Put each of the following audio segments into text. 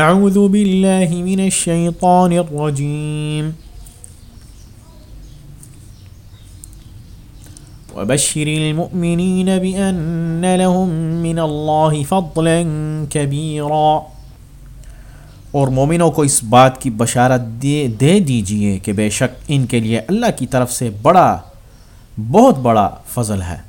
اعوذ باللہ من الشیطان الرجیم وبشر المؤمنین بأن لهم من اللہ فضلا کبیرا اور مومنوں کو اس بات کی بشارت دے دے دیجیے کہ بے شک ان کے لیے اللہ کی طرف سے بڑا، بہت بڑا فضل ہے۔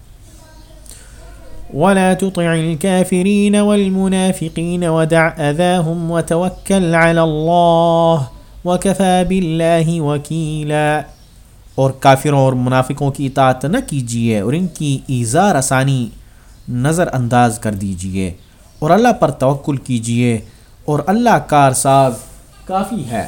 ولا تطع الكافرين والمنافقين ودع أذاهم وتوكل على الله وكفى بالله وكيلا. اور کافروں اور منافقوں کی اطاعت نہ کیجیے اور ان کی ایزار آسانی نظر انداز کر دیجیے اور اللہ پر توکل کیجیے اور اللہ کار ساز کافی ہے۔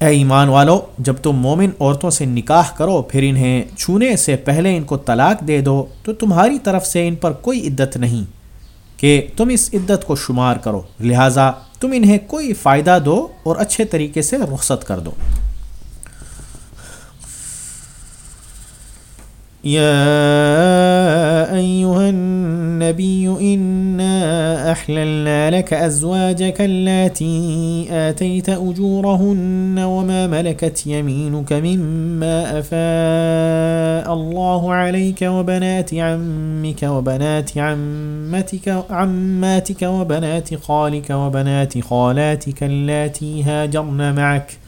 اے ایمان والو، جب تم مومن عورتوں سے نکاح کرو، پھر انہیں چھونے سے پہلے ان کو طلاق دے دو، تو تمہاری طرف سے ان پر کوئی عدت نہیں کہ تم اس عدت کو شمار کرو۔ لہٰذا تم انہیں کوئی فائدہ دو اور اچھے طریقے سے رخصت کر دو۔ يا أيها النبي إنا أحللنا لك أزواجك التي آتيت أجورهن وما ملكت يمينك مما أفاء الله عليك وبنات عمك وبنات عمتك عماتك وبنات خالك وبنات خالاتك اللاتي هاجرن معك ۖ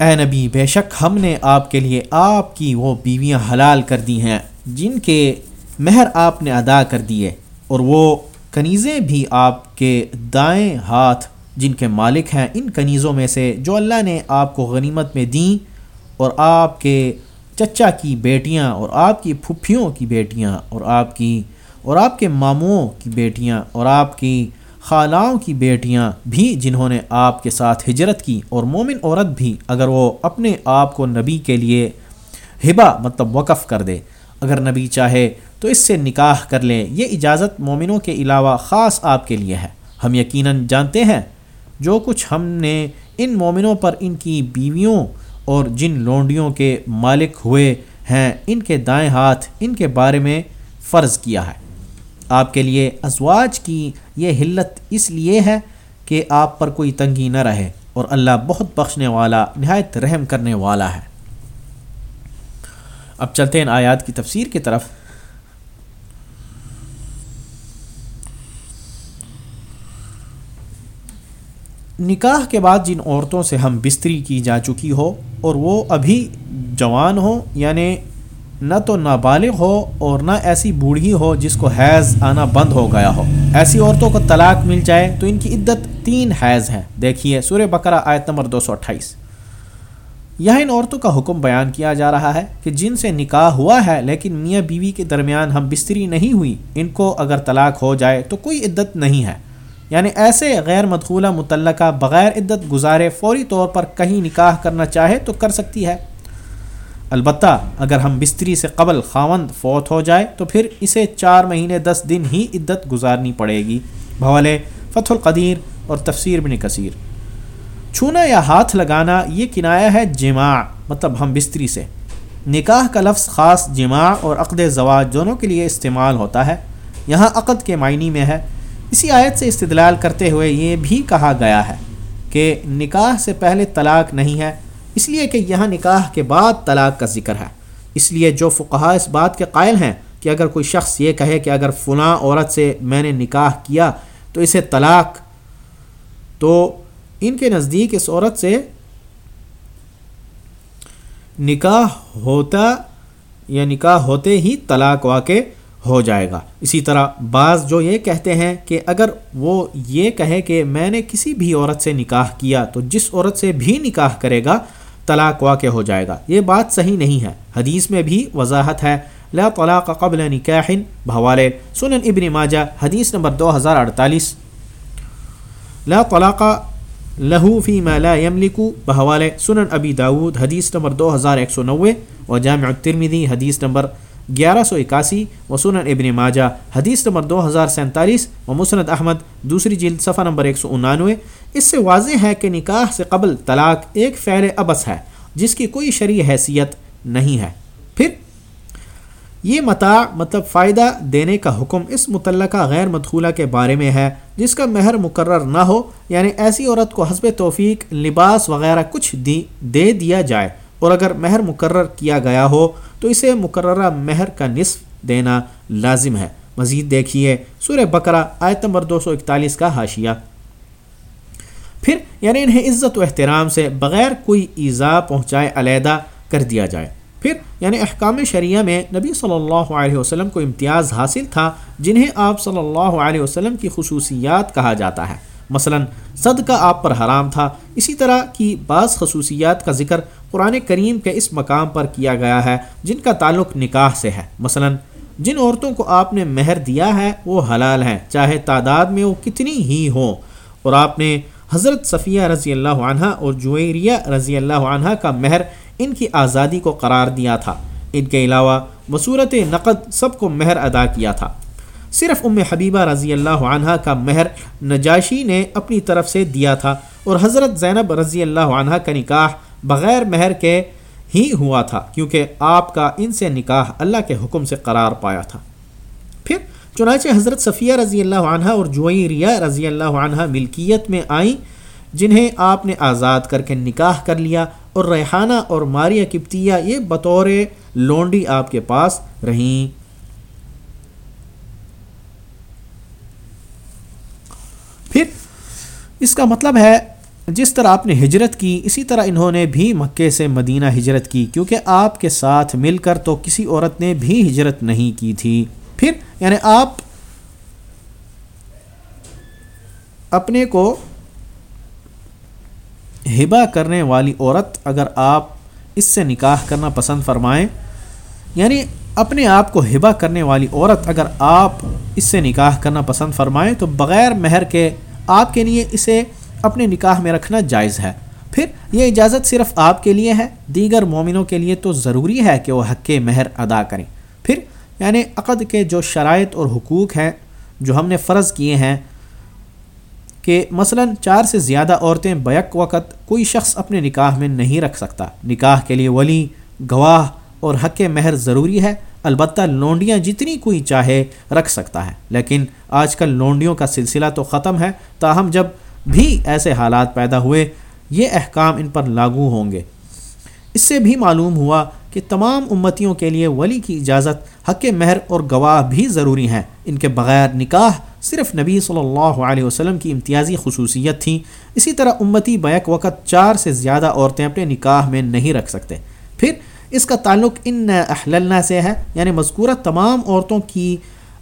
اے نبی، بے شک ہم نے آپ کے لیے آپ کی وہ بیویاں حلال کر دی ہیں، جن کے مہر آپ نے ادا کر دیے اور وہ کنیزیں بھی آپ کے دائیں ہاتھ جن کے مالک ہیں، ان کنیزوں میں سے جو اللہ نے آپ کو غنیمت میں دیں، اور آپ کے چچا کی بیٹیاں، اور آپ کی پھپھیوں کی بیٹیاں، اور آپ کی، اور آپ کے ماموں کی بیٹیاں، اور آپ کی خالاؤں کی بیٹیاں بھی جنہوں نے آپ کے ساتھ ہجرت کی اور مومن عورت بھی اگر وہ اپنے آپ کو نبی کے لیے ہبا مطلب وقف کر دے، اگر نبی چاہے تو اس سے نکاح کر لے یہ اجازت مومنوں کے علاوہ خاص آپ کے لیے ہے۔ ہم یقیناً جانتے ہیں، جو کچھ ہم نے ان مومنوں پر ان کی بیویوں اور جن لونڈیوں کے مالک ہوئے ہیں، ان کے دائیں ہاتھ ان کے بارے میں فرض کیا ہے۔ آپ کے لیے ازواج کی یہ حلت اس لیے ہے کہ آپ پر کوئی تنگی نہ رہے اور اللہ بہت بخشنے والا، نہایت رحم کرنے والا ہے۔ اب چلتے ہیں آیات کی تفسیر کی طرف۔ نکاح کے بعد جن عورتوں سے ہم بستری کی جا چکی ہو اور وہ ابھی جوان ہو یعنی نہ تو نابالغ ہو اور نہ ایسی بوڑھی ہو جس کو حیض آنا بند ہو گیا ہو۔ ایسی عورتوں کو طلاق مل جائے تو ان کی عدت تین حیض ہے دیکھیے سورہ بقرہ آیت نمبر دو سو اٹھائیس۔ یہاں ان عورتوں کا حکم بیان کیا جا رہا ہے کہ جن سے نکاح ہوا ہے لیکن میاں بیوی کے درمیان ہم بستری نہیں ہوئی، ان کو اگر طلاق ہو جائے تو کوئی عدت نہیں ہے۔ یعنی ایسے غیر مدخولہ متعلقہ بغیر عدت گزارے فوری طور پر کہیں نکاح کرنا چاہے تو کر سکتی ہے۔ البتہ اگر ہم بستری سے قبل خاوند فوت ہو جائے تو پھر اسے چار مہینے دس دن ہی عدت گزارنی پڑے گی۔ بھولے فتح القدیر اور تفسیر بن کثیر۔ چھونا یا ہاتھ لگانا یہ کنایا ہے جماع مطلب ہم بستری سے۔ نکاح کا لفظ خاص جماع اور عقد زواج دونوں کے لیے استعمال ہوتا ہے۔ یہاں عقد کے معنی میں ہے۔ اسی آیت سے استدلال کرتے ہوئے یہ بھی کہا گیا ہے کہ نکاح سے پہلے طلاق نہیں ہے۔ اس لیے کہ یہاں نکاح کے بعد طلاق کا ذکر ہے۔ اس لیے جو فقہ اس بات کے قائل ہیں کہ اگر کوئی شخص یہ کہے کہ اگر فلاں عورت سے میں نے نکاح کیا تو اسے طلاق، تو ان کے نزدیک اس عورت سے نکاح ہوتا، یا نکاح ہوتے ہی طلاق واقع ہو جائے گا۔ اسی طرح بعض جو یہ کہتے ہیں کہ اگر وہ یہ کہے کہ میں نے کسی بھی عورت سے نکاح کیا تو جس عورت سے بھی نکاح کرے گا طلاق واقع ہو جائے گا۔ یہ بات صحیح نہیں ہے۔ حدیث میں بھی وضاحت ہے۔ لا طلاق قبل نکاح بحوالے۔ سنن ابن ماجہ، حدیث نمبر دو ہزار اڑتالیس۔ لا طلاق لہو فی ما لا یملکو بحوالے۔ سنن ابی داود، حدیث نمبر دو ہزار ایک سو نوے۔ و جامع الترمذی، حدیث نمبر گیارہ سو اکاسی۔ و سنن ابن ماجہ، حدیث نمبر دو ہزار سینتالیس۔ و مسند احمد، دوسری جلد صفحہ نمبر ایک سو انانوے۔ اس سے واضح ہے کہ نکاح سے قبل طلاق ایک فعل ابس ہے، جس کی کوئی شرعی حیثیت نہیں ہے۔ پھر، یہ متاع مطلب فائدہ دینے کا حکم اس متعلقہ غیر مدخولہ کے بارے میں ہے، جس کا مہر مقرر نہ ہو یعنی ایسی عورت کو حسب توفیق، لباس وغیرہ کچھ دی، دے دیا جائے۔ اور اگر مہر مقرر کیا گیا ہو، تو اسے مقررہ مہر کا نصف دینا لازم ہے۔ مزید دیکھیے سورہ بقرہ، آیت نمبر دو سو اکتالیس کا حاشیہ۔ پھر یعنی انہیں عزت و احترام سے بغیر کوئی ایزا پہنچائے، علیحدہ کر دیا جائے۔ پھر یعنی احکام شریعہ میں نبی صلی اللہ علیہ وسلم کو امتیاز حاصل تھا، جنہیں آپ صلی اللہ علیہ وسلم کی خصوصیات کہا جاتا ہے۔ مثلا، صدقہ آپ پر حرام تھا۔ اسی طرح کی بعض خصوصیات کا ذکر قرآن کریم کے اس مقام پر کیا گیا ہے، جن کا تعلق نکاح سے ہے۔ مثلا، جن عورتوں کو آپ نے مہر دیا ہے، وہ حلال ہیں، چاہے تعداد میں وہ کتنی ہی ہوں۔ اور آپ نے حضرت صفیہ رضی اللہ عنہ اور جویریہ رضی اللہ عنہ کا مہر ان کی آزادی کو قرار دیا تھا۔ ان کے علاوہ بصورت نقد سب کو مہر ادا کیا تھا۔ صرف ام حبیبہ رضی اللہ عنہ کا مہر نجاشی نے اپنی طرف سے دیا تھا اور حضرت زینب رضی اللہ عنہ کا نکاح بغیر مہر کے ہی ہوا تھا، کیونکہ آپ کا ان سے نکاح اللہ کے حکم سے قرار پایا تھا۔ پھر چنانچہ حضرت صفیہ رضی اللہ عنہ اور جوئی رضی اللہ عنہ ملکیت میں آئیں، جنہیں آپ نے آزاد کر کے نکاح کر لیا اور ریحانہ اور ماریہ کپتیہ یہ بطور لونڈی آپ کے پاس رہیں۔ پھر اس کا مطلب ہے، جس طرح آپ نے ہجرت کی، اسی طرح انہوں نے بھی مکے سے مدینہ ہجرت کی، کیونکہ آپ کے ساتھ مل کر تو کسی عورت نے بھی ہجرت نہیں کی تھی۔ پھر یعنی آپ اپنے کو ہبا کرنے والی عورت اگر آپ اس سے نکاح کرنا پسند فرمائیں یعنی اپنے آپ کو ہبا کرنے والی عورت اگر آپ اس سے نکاح کرنا پسند فرمائیں، تو بغیر مہر کے آپ کے لیے اسے اپنے نکاح میں رکھنا جائز ہے۔ پھر یہ اجازت صرف آپ کے لیے ہے، دیگر مومنوں کے لیے تو ضروری ہے کہ وہ حق مہر ادا کریں۔ پھر یعنی عقد کے جو شرائط اور حقوق ہیں، جو ہم نے فرض کیے ہیں کہ مثلا چار سے زیادہ عورتیں بیک وقت کوئی شخص اپنے نکاح میں نہیں رکھ سکتا۔ نکاح کے لیے ولی، گواہ اور حق مہر ضروری ہے۔ البتہ لونڈیاں جتنی کوئی چاہے رکھ سکتا ہے۔ لیکن آج کل لونڈیوں کا سلسلہ تو ختم ہے۔ تاہم جب بھی ایسے حالات پیدا ہوئے، یہ احکام ان پر لاگو ہوں گے۔ اس سے بھی معلوم ہوا کہ تمام امتیوں کے لیے ولی کی اجازت، حق مہر اور گواہ بھی ضروری ہیں۔ ان کے بغیر نکاح صرف نبی صلی اللہ علیہ وسلم کی امتیازی خصوصیت تھی۔ اسی طرح امتی بیک وقت چار سے زیادہ عورتیں اپنے نکاح میں نہیں رکھ سکتے۔ پھر اس کا تعلق ان احللنا سے ہے یعنی مذکورہ تمام عورتوں کی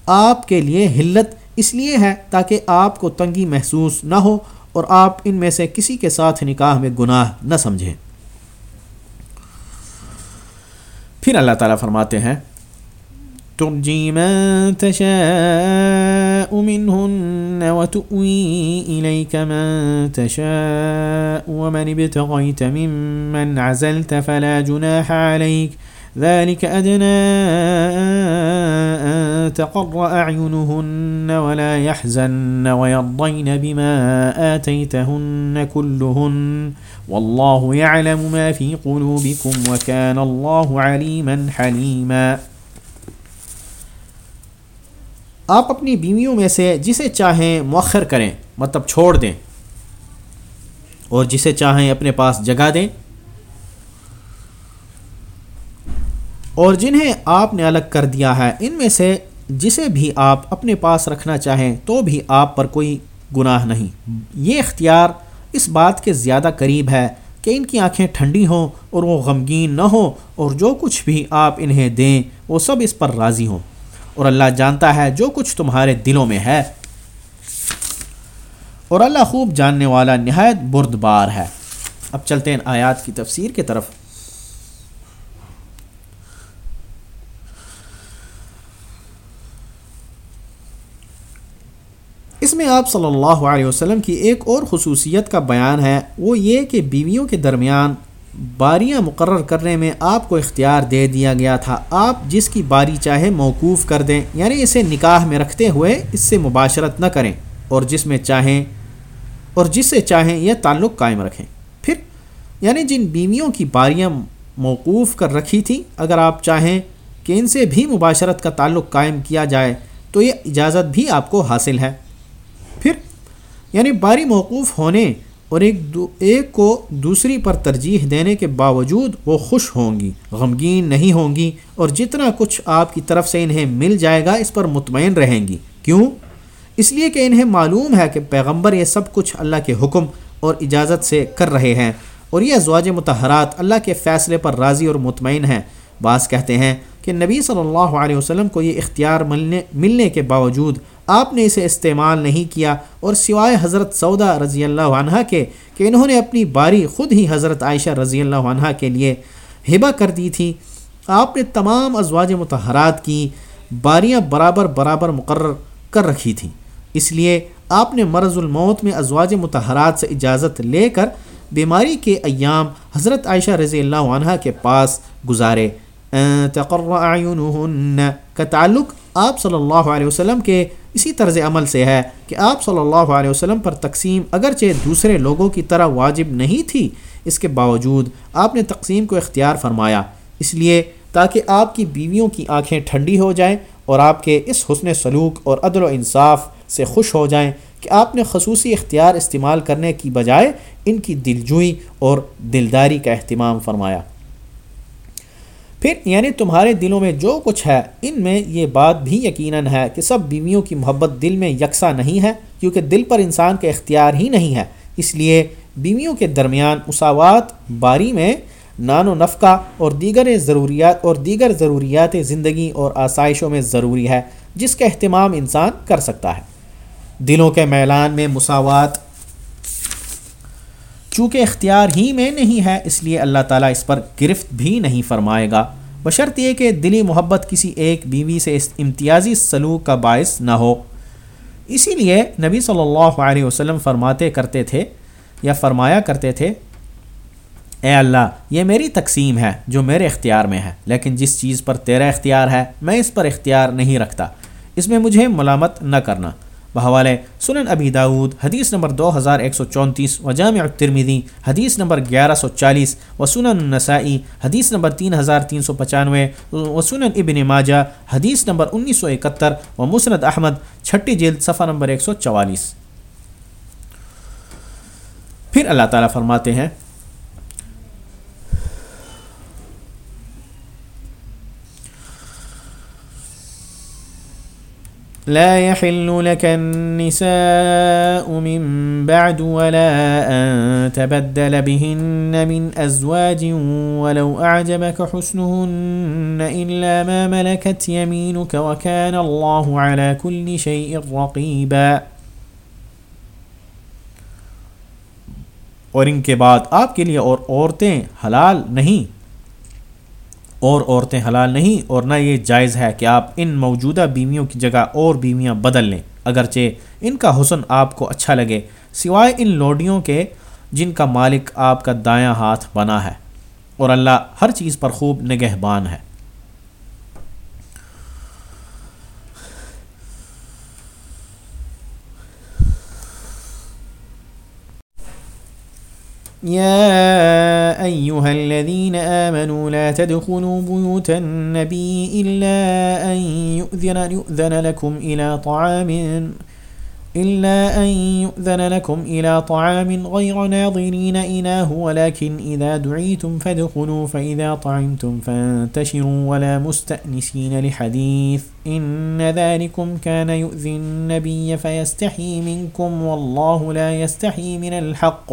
آپ کے لیے حلت اس لیے ہے تاکہ آپ کو تنگی محسوس نہ ہو اور آپ ان میں سے کسی کے ساتھ نکاح میں گناہ نہ سمجھیں۔ پھر اللہ تعالیٰ فرماتے ہیں ترجي من تشاء منهن وتؤوي إليك من تشاء ومن ابتغيت ممن عزلت فلا جناح عليك ذلك أدنى أن تقر أعينهن ولا يحزن ويرضين بما آتيتهن كلهن والله يعلم ما في قلوبكم وكان الله عليما حليما آپ اپنی بیویوں میں سے جسے چاہیں مؤخر کریں مطلب چھوڑ دیں۔ اور جسے چاہیں اپنے پاس جگہ دیں۔ اور جنہیں آپ نے الگ کر دیا ہے، ان میں سے جسے بھی آپ اپنے پاس رکھنا چاہیں، تو بھی آپ پر کوئی گناہ نہیں۔ یہ اختیار اس بات کے زیادہ قریب ہے کہ ان کی آنکھیں ٹھنڈی ہوں اور وہ غمگین نہ ہوں اور جو کچھ بھی آپ انہیں دیں وہ سب اس پر راضی ہوں۔ اور اللہ جانتا ہے جو کچھ تمہارے دلوں میں ہے۔ اور اللہ خوب جاننے والا نہایت برد بار ہے۔ اب چلتے ہیں آیات کی تفسیر کی طرف۔ اس میں آپ صلی اللہ علیہ وسلم کی ایک اور خصوصیت کا بیان ہے، وہ یہ کہ بیویوں کے درمیان باریاں مقرر کرنے میں آپ کو اختیار دے دیا گیا تھا۔ آپ جس کی باری چاہے موقوف کر دیں یعنی اسے نکاح میں رکھتے ہوئے اس سے مباشرت نہ کریں، اور جس میں چاہیں، اور جس سے چاہیں یہ تعلق قائم رکھیں۔ پھر یعنی جن بیویوں کی باریاں موقوف کر رکھی تھیں، اگر آپ چاہیں کہ ان سے بھی مباشرت کا تعلق قائم کیا جائے، تو یہ اجازت بھی آپ کو حاصل ہے۔ یعنی باری موقوف ہونے اور ایک دو ایک کو دوسری پر ترجیح دینے کے باوجود وہ خوش ہوں گی، غمگین نہیں ہوں گی اور جتنا کچھ آپ کی طرف سے انہیں مل جائے گا اس پر مطمئن رہیں گی۔ کیوں؟ اس لیے کہ انہیں معلوم ہے کہ پیغمبر یہ سب کچھ اللہ کے حکم اور اجازت سے کر رہے ہیں اور یہ ازواج متحرات اللہ کے فیصلے پر راضی اور مطمئن ہیں۔ بعض کہتے ہیں کہ نبی صلی اللہ علیہ وسلم کو یہ اختیار ملنے ملنے کے باوجود آپ نے اسے استعمال نہیں کیا اور سوائے حضرت سودا رضی اللہ عنہ کے کہ انہوں نے اپنی باری خود ہی حضرت عائشہ رضی اللہ عنہ کے لیے ہبا کر دی تھی، آپ نے تمام ازواج متحرات کی باریاں برابر برابر مقرر کر رکھی تھیں اس لیے آپ نے مرض الموت میں ازواج متحرات سے اجازت لے کر بیماری کے ایام حضرت عائشہ رضی اللہ عنہ کے پاس گزارے۔ کا تعلق آپ صلی اللہ علیہ وسلم کے اسی طرز عمل سے ہے کہ آپ صلی اللہ علیہ وسلم پر تقسیم اگرچہ دوسرے لوگوں کی طرح واجب نہیں تھی، اس کے باوجود آپ نے تقسیم کو اختیار فرمایا۔ اس لیے تاکہ آپ کی بیویوں کی آنکھیں ٹھنڈی ہو جائیں اور آپ کے اس حسن سلوک اور عدل و انصاف سے خوش ہو جائیں کہ آپ نے خصوصی اختیار استعمال کرنے کی بجائے ان کی دلجوئی اور دلداری کا اہتمام فرمایا۔ پھر یعنی تمہارے دلوں میں جو کچھ ہے، ان میں یہ بات بھی یقیناً ہے کہ سب بیویوں کی محبت دل میں یکساں نہیں ہے، کیونکہ دل پر انسان کے اختیار ہی نہیں ہے۔ اس لیے بیویوں کے درمیان مساوات، باری میں نان و نفقہ اور دیگر ضروریات اور دیگر ضروریات زندگی اور آسائشوں میں ضروری ہے، جس کا اہتمام انسان کر سکتا ہے۔ دلوں کے میلان میں مساوات چونکہ اختیار ہی میں نہیں ہے، اس لیے اللہ تعالیٰ اس پر گرفت بھی نہیں فرمائے گا۔ بشرط یہ کہ دلی محبت کسی ایک بیوی سے اس امتیازی سلوک کا باعث نہ ہو۔ اسی لیے نبی صلی اللہ علیہ وسلم فرماتے کرتے تھے یا فرمایا کرتے تھے، اے اللہ، یہ میری تقسیم ہے جو میرے اختیار میں ہے، لیکن جس چیز پر تیرا اختیار ہے، میں اس پر اختیار نہیں رکھتا۔ اس میں مجھے ملامت نہ کرنا۔ بحوالے سنن ابی داود حدیث نمبر دو ہزار ایک سو چونتیس و جامع ترمیدی حدیث نمبر گیارہ سو چالیس و سنن النسائی، حدیث نمبر تین ہزار تین سو پچانوے و سنن ابن ماجہ، حدیث نمبر انیس سو اکہتر و مسند احمد، چھٹی جلد صفحہ نمبر ایک سو چوالیس۔ پھر اللہ تعالیٰ فرماتے ہیں لا يحل لك النساء من بعد ولا أن تبدل بهن من أزواج ولو أعجبك حسنهن إلا ما ملكت يمينك وكان الله على كل شيء رقيبا. اور ان کے بعد آپ کے لیے اور عورتیں حلال نہیں اور عورتیں حلال نہیں اور نہ یہ جائز ہے کہ آپ ان موجودہ بیویوں کی جگہ اور بیویاں بدل لیں۔ اگرچہ ان کا حسن آپ کو اچھا لگے، سوائے ان لوڈیوں کے جن کا مالک آپ کا دایاں ہاتھ بنا ہے۔ اور اللہ ہر چیز پر خوب نگہبان ہے۔ يا أيها الذين آمنوا لا تدخلوا بيوت النبي إلا أن يؤذن, يؤذن لكم إلى طعام إلا أن يؤذن لكم إلى طعام غير ناظرين إناه ولكن إذا دعيتم فادخلوا فإذا طعمتم فانتشروا ولا مستأنسين لحديث إن ذلكم كان يؤذي النبي فيستحي منكم والله لا يستحي من الحق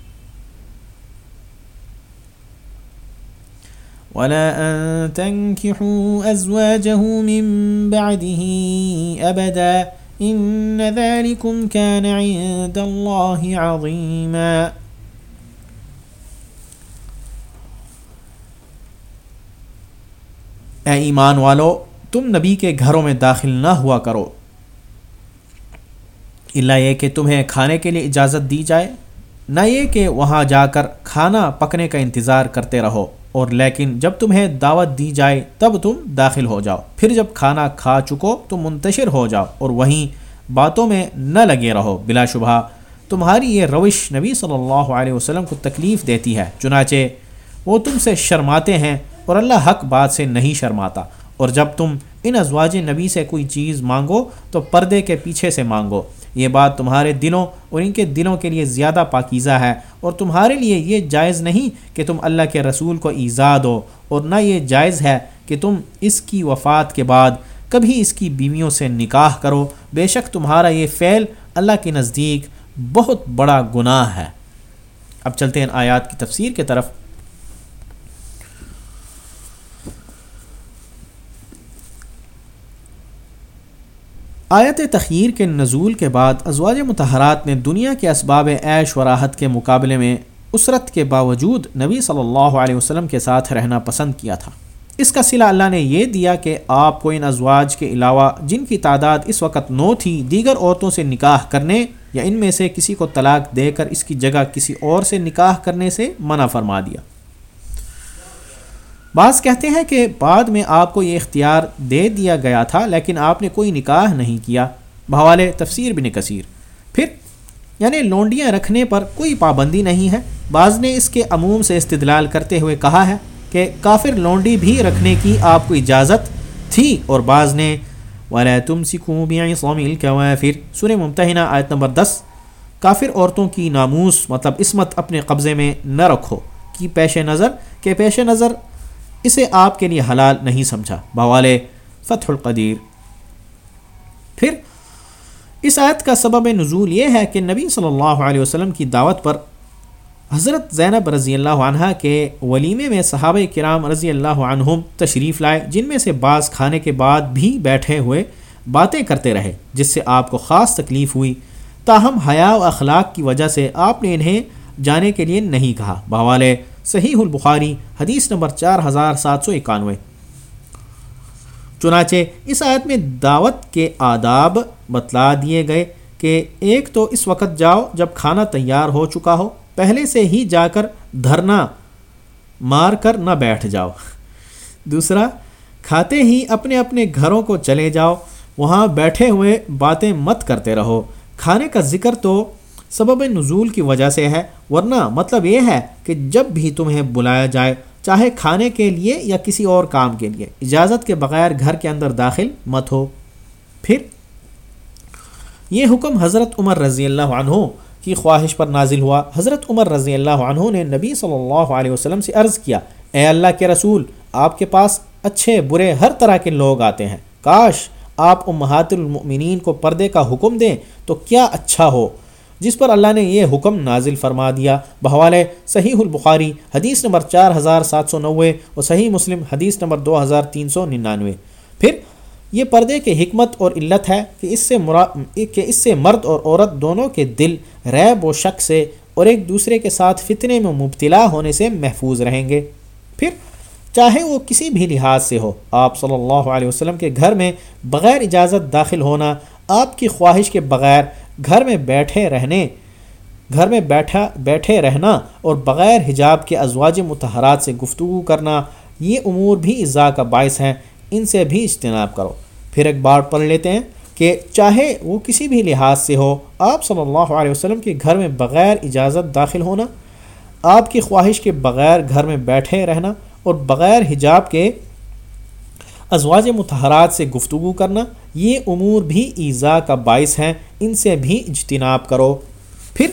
ولا أن تنكحوا أزواجه من بعده أبدا إن ذلكم كان عند الله عظيما اے ایمان والو، تم نبی کے گھروں میں داخل نہ ہوا کرو۔ اللہ یہ کہ تمہیں کھانے کے لیے اجازت دی جائے، نہ یہ کہ وہاں جا کر کھانا پکنے کا انتظار کرتے رہو۔ اور لیکن جب تمہیں دعوت دی جائے تب تم داخل ہو جاؤ۔ پھر جب کھانا کھا چکو تو منتشر ہو جاؤ اور وہیں باتوں میں نہ لگے رہو۔ بلا شبہ، تمہاری یہ روش نبی صلی اللہ علیہ وسلم کو تکلیف دیتی ہے۔ چنانچہ، وہ تم سے شرماتے ہیں اور اللہ حق بات سے نہیں شرماتا۔ اور جب تم ان ازواج نبی سے کوئی چیز مانگو تو پردے کے پیچھے سے مانگو۔ یہ بات تمہارے دلوں اور ان کے دلوں کے لیے زیادہ پاکیزہ ہے اور تمہارے لیے یہ جائز نہیں کہ تم اللہ کے رسول کو ایزا دو اور نہ یہ جائز ہے کہ تم اس کی وفات کے بعد کبھی اس کی بیویوں سے نکاح کرو۔ بے شک تمہارا یہ فعل اللہ کے نزدیک بہت بڑا گناہ ہے۔ اب چلتے ہیں آیات کی تفسیر کے طرف۔ آیت تخیر کے نزول کے بعد ازواج متحرات نے دنیا کے اسباب عیش و راحت کے مقابلے میں اسرت کے باوجود نبی صلی اللہ علیہ وسلم کے ساتھ رہنا پسند کیا تھا۔ اس کا صلہ اللہ نے یہ دیا کہ آپ کو ان ازواج کے علاوہ جن کی تعداد اس وقت نو تھی، دیگر عورتوں سے نکاح کرنے یا ان میں سے کسی کو طلاق دے کر اس کی جگہ کسی اور سے نکاح کرنے سے منع فرما دیا۔ بعض کہتے ہیں کہ بعد میں آپ کو یہ اختیار دے دیا گیا تھا، لیکن آپ نے کوئی نکاح نہیں کیا۔ بحوالے تفسیر بن کثیر۔ پھر یعنی لونڈیاں رکھنے پر کوئی پابندی نہیں ہے۔ بعض نے اس کے عموم سے استدلال کرتے ہوئے کہا ہے کہ کافر لونڈی بھی رکھنے کی آپ کو اجازت تھی اور بعض نے والا تم سکھوں پھر سر ممتحنہ آیت نمبر دس۔ کافر عورتوں کی ناموس مطلب عصمت اپنے قبضے میں نہ رکھو، کی پیش نظر، کہ پیش نظر اسے آپ کے لیے حلال نہیں سمجھا۔ بوال فتح القدیر۔ پھر اس آیت کا سبب نزول یہ ہے کہ نبی صلی اللہ علیہ وسلم کی دعوت پر حضرت زینب رضی اللہ عنہ کے ولیمے میں صحابہ کرام رضی اللہ عنہم تشریف لائے، جن میں سے بعض کھانے کے بعد بھی بیٹھے ہوئے باتیں کرتے رہے، جس سے آپ کو خاص تکلیف ہوئی۔ تاہم حیا و اخلاق کی وجہ سے آپ نے انہیں جانے کے لیے نہیں کہا۔ بوالے صحیح البخاری، حدیث نمبر چار ہزار سات سو اکانوے۔ چنانچہ اس آیت میں دعوت کے آداب بتلا دیے گئے کہ ایک تو اس وقت جاؤ جب کھانا تیار ہو چکا ہو، پہلے سے ہی جا کر دھرنا مار کر نہ بیٹھ جاؤ۔ دوسرا، کھاتے ہی اپنے اپنے گھروں کو چلے جاؤ، وہاں بیٹھے ہوئے باتیں مت کرتے رہو۔ کھانے کا ذکر تو سبب نزول کی وجہ سے ہے۔ ورنہ مطلب یہ ہے کہ جب بھی تمہیں بلایا جائے، چاہے کھانے کے لیے یا کسی اور کام کے لیے، اجازت کے بغیر گھر کے اندر داخل مت ہو۔ پھر، یہ حکم حضرت عمر رضی اللہ عنہ کی خواہش پر نازل ہوا۔ حضرت عمر رضی اللہ عنہ نے نبی صلی اللہ علیہ وسلم سے عرض کیا، اے اللہ کے رسول، آپ کے پاس اچھے برے ہر طرح کے لوگ آتے ہیں۔ کاش آپ امہات المؤمنین کو پردے کا حکم دیں تو کیا اچھا ہو۔ جس پر اللہ نے یہ حکم نازل فرما دیا۔ بحوالے صحیح البخاری حدیث نمبر چار ہزار سات سو نوے اور صحیح مسلم حدیث نمبر دو ہزار تین سو ننانوے۔ پھر، یہ پردے کے حکمت اور علت ہے کہ اس سے مرا، کہ اس سے مرد اور عورت دونوں کے دل ریب و شک سے اور ایک دوسرے کے ساتھ فتنے میں مبتلا ہونے سے محفوظ رہیں گے۔ پھر چاہے وہ کسی بھی لحاظ سے ہو، آپ صلی اللہ علیہ وسلم کے گھر میں بغیر اجازت داخل ہونا، آپ کی خواہش کے بغیر گھر میں بیٹھے رہنے، گھر میں بیٹھا، بیٹھے رہنا اور بغیر حجاب کے ازواج متحرات سے گفتگو کرنا، یہ امور بھی اضاء کا باعث ہیں۔ ان سے بھی اجتناب کرو۔ پھر ایک بار پڑھ لیتے ہیں کہ چاہے وہ کسی بھی لحاظ سے ہو، آپ صلی اللہ علیہ وسلم کے گھر میں بغیر اجازت داخل ہونا، آپ کی خواہش کے بغیر گھر میں بیٹھے رہنا اور بغیر حجاب کے ازواج متحرات سے گفتگو کرنا، یہ امور بھی ایزا کا باعث ہیں، ان سے بھی اجتناب کرو۔ پھر،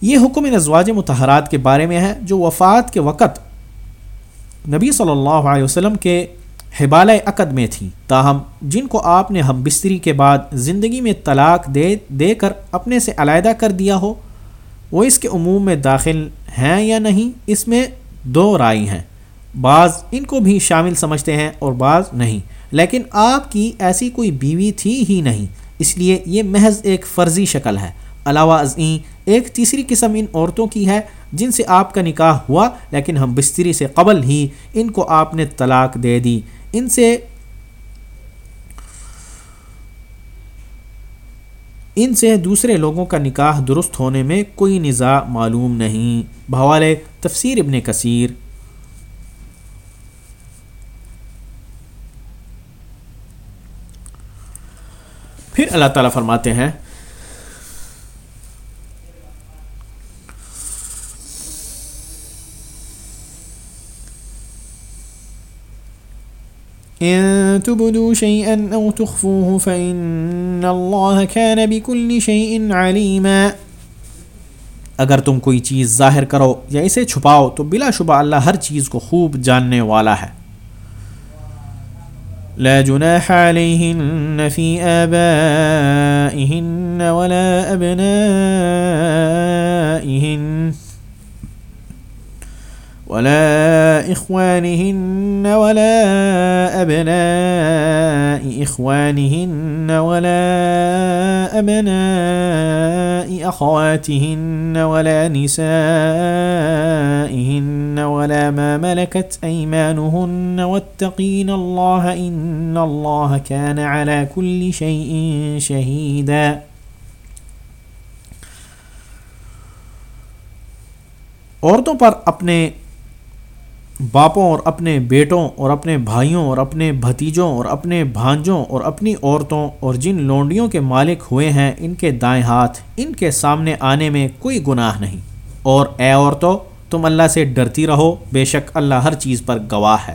یہ حکم ان ازواج متحرات کے بارے میں ہے، جو وفات کے وقت نبی صلی اللہ علیہ وسلم کے حبال عقد میں تھیں۔ تاہم، جن کو آپ نے ہم بستری کے بعد زندگی میں طلاق دے دے کر اپنے سے علیحدہ کر دیا ہو، وہ اس کے عموم میں داخل ہیں یا نہیں، اس میں دو رائے ہیں۔ بعض ان کو بھی شامل سمجھتے ہیں اور بعض نہیں۔ لیکن آپ کی ایسی کوئی بیوی تھی ہی نہیں۔ اس لیے یہ محض ایک فرضی شکل ہے۔ علاوہ ازیں ایک تیسری قسم ان عورتوں کی ہے جن سے آپ کا نکاح ہوا، لیکن ہم بستری سے قبل ہی ان کو آپ نے طلاق دے دی۔ ان سے ان سے دوسرے لوگوں کا نکاح درست ہونے میں کوئی نزاع معلوم نہیں۔ بھوالے تفسیر ابن کثیر۔ پھر اللہ تعالیٰ فرماتے ہیں إن تبدوا شيئا أو تخفوه فإن الله كان بكل شيء عليما. اگر تم کوئی چیز ظاہر کرو یا اسے چھپاؤ تو بلا شبہ اللہ ہر چیز کو خوب جاننے والا ہے. لا جناح عليهن في آبائهن ولا أبنائهن ولا إخوانهن ولا أبناء إخوانهن ولا أبناء أخواتهن ولا نسائهن ولا ما ملكت أيمانهن. واتقين الله إن الله كان على كل شيء شهيدا. عورتوں پر اپنے باپوں اور اپنے بیٹوں اور اپنے بھائیوں اور اپنے بھتیجوں اور اپنے بھانجوں اور اپنی عورتوں اور جن لونڈیوں کے مالک ہوئے ہیں، ان کے دائیں ہاتھ، ان کے سامنے آنے میں کوئی گناہ نہیں۔ اور اے عورتوں، تم اللہ سے ڈرتی رہو، بے شک اللہ ہر چیز پر گواہ ہے۔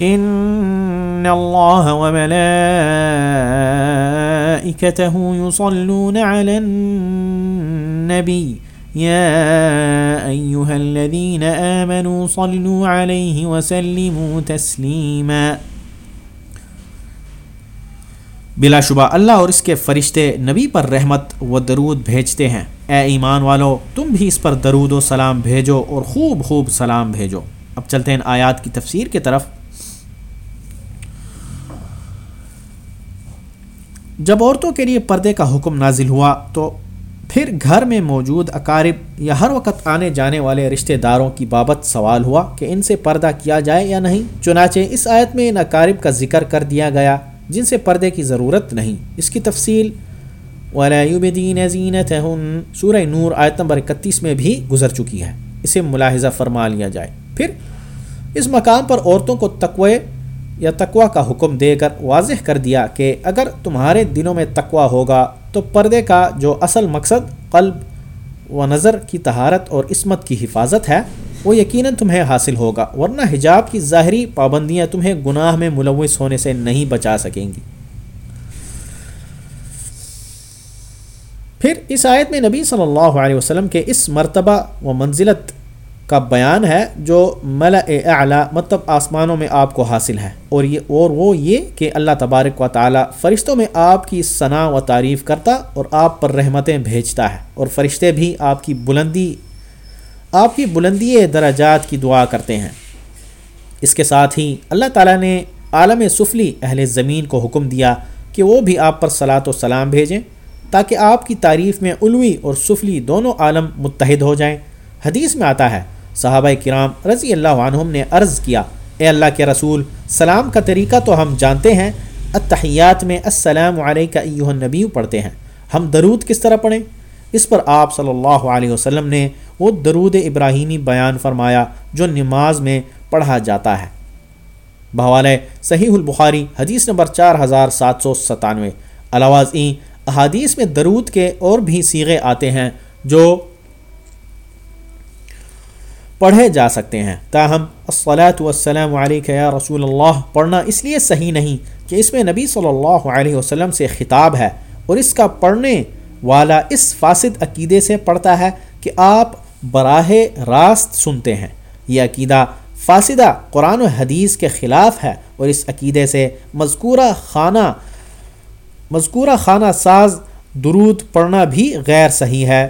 ان اللہ يا أيها الذين آمنوا صلوا عليه وسلموا تسليما۔ بلا شبہ، اللہ اور اس کے فرشتے نبی پر رحمت و درود بھیجتے ہیں۔ اے ایمان والو، تم بھی اس پر درود و سلام بھیجو اور خوب خوب سلام بھیجو۔ اب چلتے ہیں آیات کی تفسیر کی طرف۔ جب عورتوں کے لیے پردے کا حکم نازل ہوا تو پھر گھر میں موجود اقارب یا ہر وقت آنے جانے والے رشتہ داروں کی بابت سوال ہوا کہ ان سے پردہ کیا جائے یا نہیں۔ چنانچہ اس آیت میں ان اقارب کا ذکر کر دیا گیا جن سے پردے کی ضرورت نہیں۔ اس کی تفصیل سورہ نور آیت نمبر اکتیس میں بھی گزر چکی ہے۔ اسے ملاحظہ فرما لیا جائے۔ پھر اس مقام پر عورتوں کو تقوی یا تقوا کا حکم دے کر واضح کر دیا کہ اگر تمہارے دنوں میں تقوا ہوگا تو پردے کا جو اصل مقصد قلب و نظر کی تہارت اور عصمت کی حفاظت ہے، وہ یقیناً تمہیں حاصل ہوگا، ورنہ حجاب کی ظاہری پابندیاں تمہیں گناہ میں ملوث ہونے سے نہیں بچا سکیں گی۔ پھر اس آیت میں نبی صلی اللہ علیہ وسلم کے اس مرتبہ و منزلت کا بیان ہے جو ملا اعلیٰ مطلب آسمانوں میں آپ کو حاصل ہے۔ اور یہ اور وہ یہ کہ اللہ تبارک و تعالیٰ فرشتوں میں آپ کی ثناء و تعریف کرتا اور آپ پر رحمتیں بھیجتا ہے۔ اور فرشتے بھی آپ کی بلندی آپ کی بلندی درجات کی دعا کرتے ہیں۔ اس کے ساتھ ہی اللہ تعالیٰ نے عالم سفلی اہل زمین کو حکم دیا کہ وہ بھی آپ پر صلاۃ و سلام بھیجیں تاکہ آپ کی تعریف میں علوی اور سفلی دونوں عالم متحد ہو جائیں۔ حدیث میں آتا ہے صحابہ کرام رضی اللہ عنہم نے عرض کیا، اے اللہ کے رسول، سلام کا طریقہ تو ہم جانتے ہیں اتحیات میں السلام علیہ کا النبی پڑھتے ہیں۔ ہم درود کس طرح پڑھیں؟ اس پر آپ صلی اللہ علیہ وسلم نے وہ درود ابراہیمی بیان فرمایا جو نماز میں پڑھا جاتا ہے۔ بحوالہ صحیح البخاری حدیث نمبر چار ہزار سات سو ستانوے۔ علاوہ احادیث میں درود کے اور بھی سیغے آتے ہیں جو پڑھے جا سکتے ہیں۔ تاہم الصلاۃ والسلام علیکہ یا رسول اللہ، پڑھنا اس لیے صحیح نہیں کہ اس میں نبی صلی اللہ علیہ وسلم سے خطاب ہے اور اس کا پڑھنے والا اس فاسد عقیدے سے پڑھتا ہے کہ آپ براہ راست سنتے ہیں۔ یہ عقیدہ فاسدہ قرآن و حدیث کے خلاف ہے اور اس عقیدے سے مذکورہ خانہ مذکورہ خانہ ساز درود پڑھنا بھی غیر صحیح ہے۔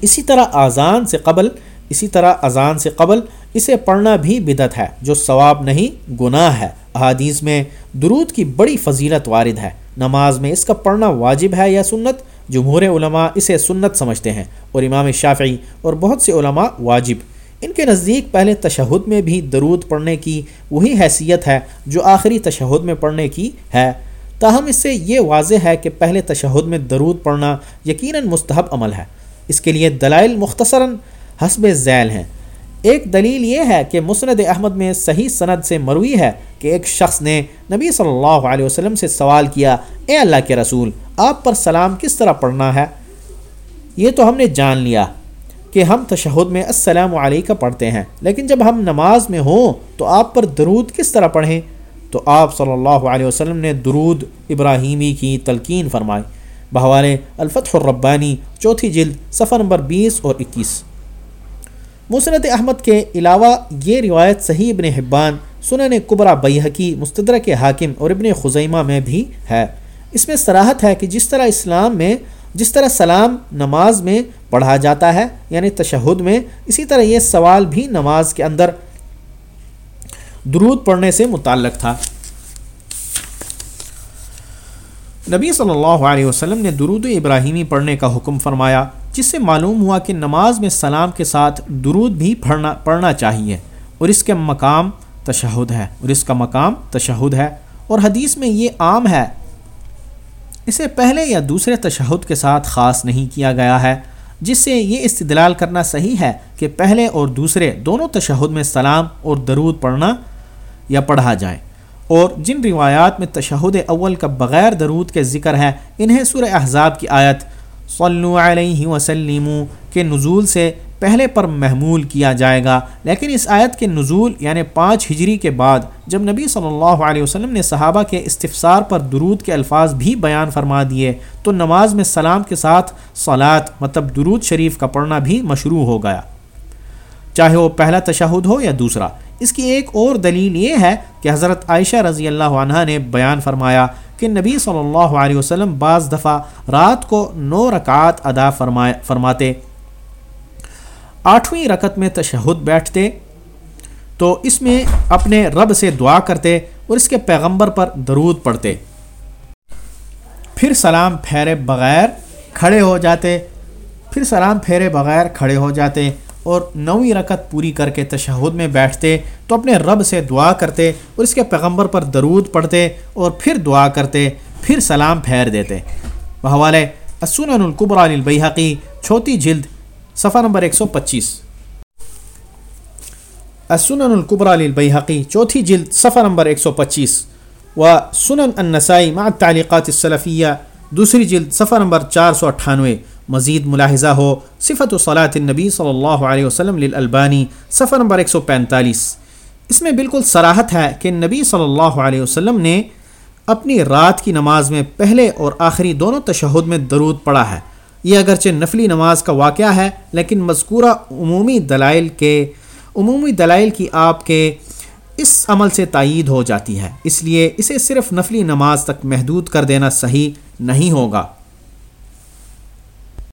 اسی طرح آزان سے قبل اسی طرح اذان سے قبل اسے پڑھنا بھی بدت ہے، جو ثواب نہیں، گناہ ہے۔ احادیث میں درود کی بڑی فضیلت وارد ہے۔ نماز میں اس کا پڑھنا واجب ہے یا سنت؟ جمہور علماء اسے سنت سمجھتے ہیں اور امام شافعی اور بہت سے علماء واجب۔ ان کے نزدیک پہلے تشہد میں بھی درود پڑھنے کی وہی حیثیت ہے، جو آخری تشہد میں پڑھنے کی ہے۔ تاہم اس سے یہ واضح ہے کہ پہلے تشہد میں درود پڑھنا یقیناً مستحب عمل ہے۔ اس کے لیے دلائل مختصراً حسب ذیل ہیں۔ ایک دلیل یہ ہے کہ مسند احمد میں صحیح سند سے مروی ہے کہ ایک شخص نے نبی صلی اللہ علیہ وسلم سے سوال کیا، اے اللہ کے رسول، آپ پر سلام کس طرح پڑھنا ہے؟ یہ تو ہم نے جان لیا کہ ہم تشہد میں السلام علیکہ پڑھتے ہیں، لیکن جب ہم نماز میں ہوں تو آپ پر درود کس طرح پڑھیں؟ تو آپ صلی اللہ علیہ وسلم نے درود ابراہیمی کی تلقین فرمائی۔ بہوالے، الفتح الربانی، چوتھی جلد، صفحہ نمبر بیس اور اکیس۔ مسرت احمد کے علاوہ یہ روایت صحیح ابن حبان، سنن قبرہ بیحقی مستدر کے حاکم اور ابن خزیمہ میں بھی ہے۔ اس میں سراحت ہے کہ جس طرح اسلام میں، جس طرح سلام نماز میں پڑھا جاتا ہے یعنی تشہد میں، اسی طرح یہ سوال بھی نماز کے اندر درود پڑھنے سے متعلق تھا۔ نبی صلی اللہ علیہ وسلم نے درود ابراہیمی پڑھنے کا حکم فرمایا۔ جس سے معلوم ہوا کہ نماز میں سلام کے ساتھ درود بھی پڑھنا پڑھنا چاہیے اور اس کے مقام تشہد ہے اور اس کا مقام تشہد ہے اور حدیث میں یہ عام ہے۔ اسے پہلے یا دوسرے تشہد کے ساتھ خاص نہیں کیا گیا ہے، جس سے یہ استدلال کرنا صحیح ہے کہ پہلے اور دوسرے دونوں تشہد میں سلام اور درود پڑھنا یا پڑھا جائے۔ اور جن روایات میں تشہد اول کا بغیر درود کے ذکر ہے انہیں سورہ احزاب کی آیت صلو علیہ وسلم کے نزول سے پہلے پر محمول کیا جائے گا۔ لیکن اس آیت کے نزول یعنی پانچ ہجری کے بعد، جب نبی صلی اللہ علیہ وسلم نے صحابہ کے استفسار پر درود کے الفاظ بھی بیان فرما دیے، تو نماز میں سلام کے ساتھ صلات مطلب درود شریف کا پڑھنا بھی مشروع ہو گیا۔ چاہے وہ پہلا تشہد ہو یا دوسرا۔ اس کی ایک اور دلیل یہ ہے کہ حضرت عائشہ رضی اللہ عنہ نے بیان فرمایا کہ نبی صلی اللہ علیہ وسلم بعض دفعہ رات کو نو رکعت ادا فرمائے فرماتے۔ آٹھویں رکت میں تشہد بیٹھتے، تو اس میں اپنے رب سے دعا کرتے اور اس کے پیغمبر پر درود پڑھتے۔ پھر سلام پھیرے بغیر کھڑے ہو جاتے، پھر سلام پھیرے بغیر کھڑے ہو جاتے۔ اور نویں رکت پوری کر کے تشہد میں بیٹھتے، تو اپنے رب سے دعا کرتے اور اس کے پیغمبر پر درود پڑھتے اور پھر دعا کرتے، پھر سلام پھیر دیتے۔ بحوالے اسن القبر البحقی چھوتی جلد، صفحہ نمبر ایک سو پچیس۔ اسن القبر چوتھی جلد، صفحہ نمبر ایک سو پچیس۔ و سنن النسائی مع تعلیقات السلفیہ، دوسری جلد، صفحہ نمبر چار سو اٹھانوے۔ مزید ملاحظہ ہو، صفت و صلاۃ النبی صلی اللہ علیہ وسلم للالبانی، صفحہ نمبر ایک سو پینتالیس۔ اس میں بالکل سراحت ہے کہ نبی صلی اللہ علیہ وسلم نے اپنی رات کی نماز میں پہلے اور آخری دونوں تشہد میں درود پڑھا ہے۔ یہ اگرچہ نفلی نماز کا واقعہ ہے، لیکن مذکورہ عمومی دلائل کے، عمومی دلائل کی آپ کے اس عمل سے تائید ہو جاتی ہے۔ اس لیے اسے صرف نفلی نماز تک محدود کر دینا صحیح نہیں ہوگا۔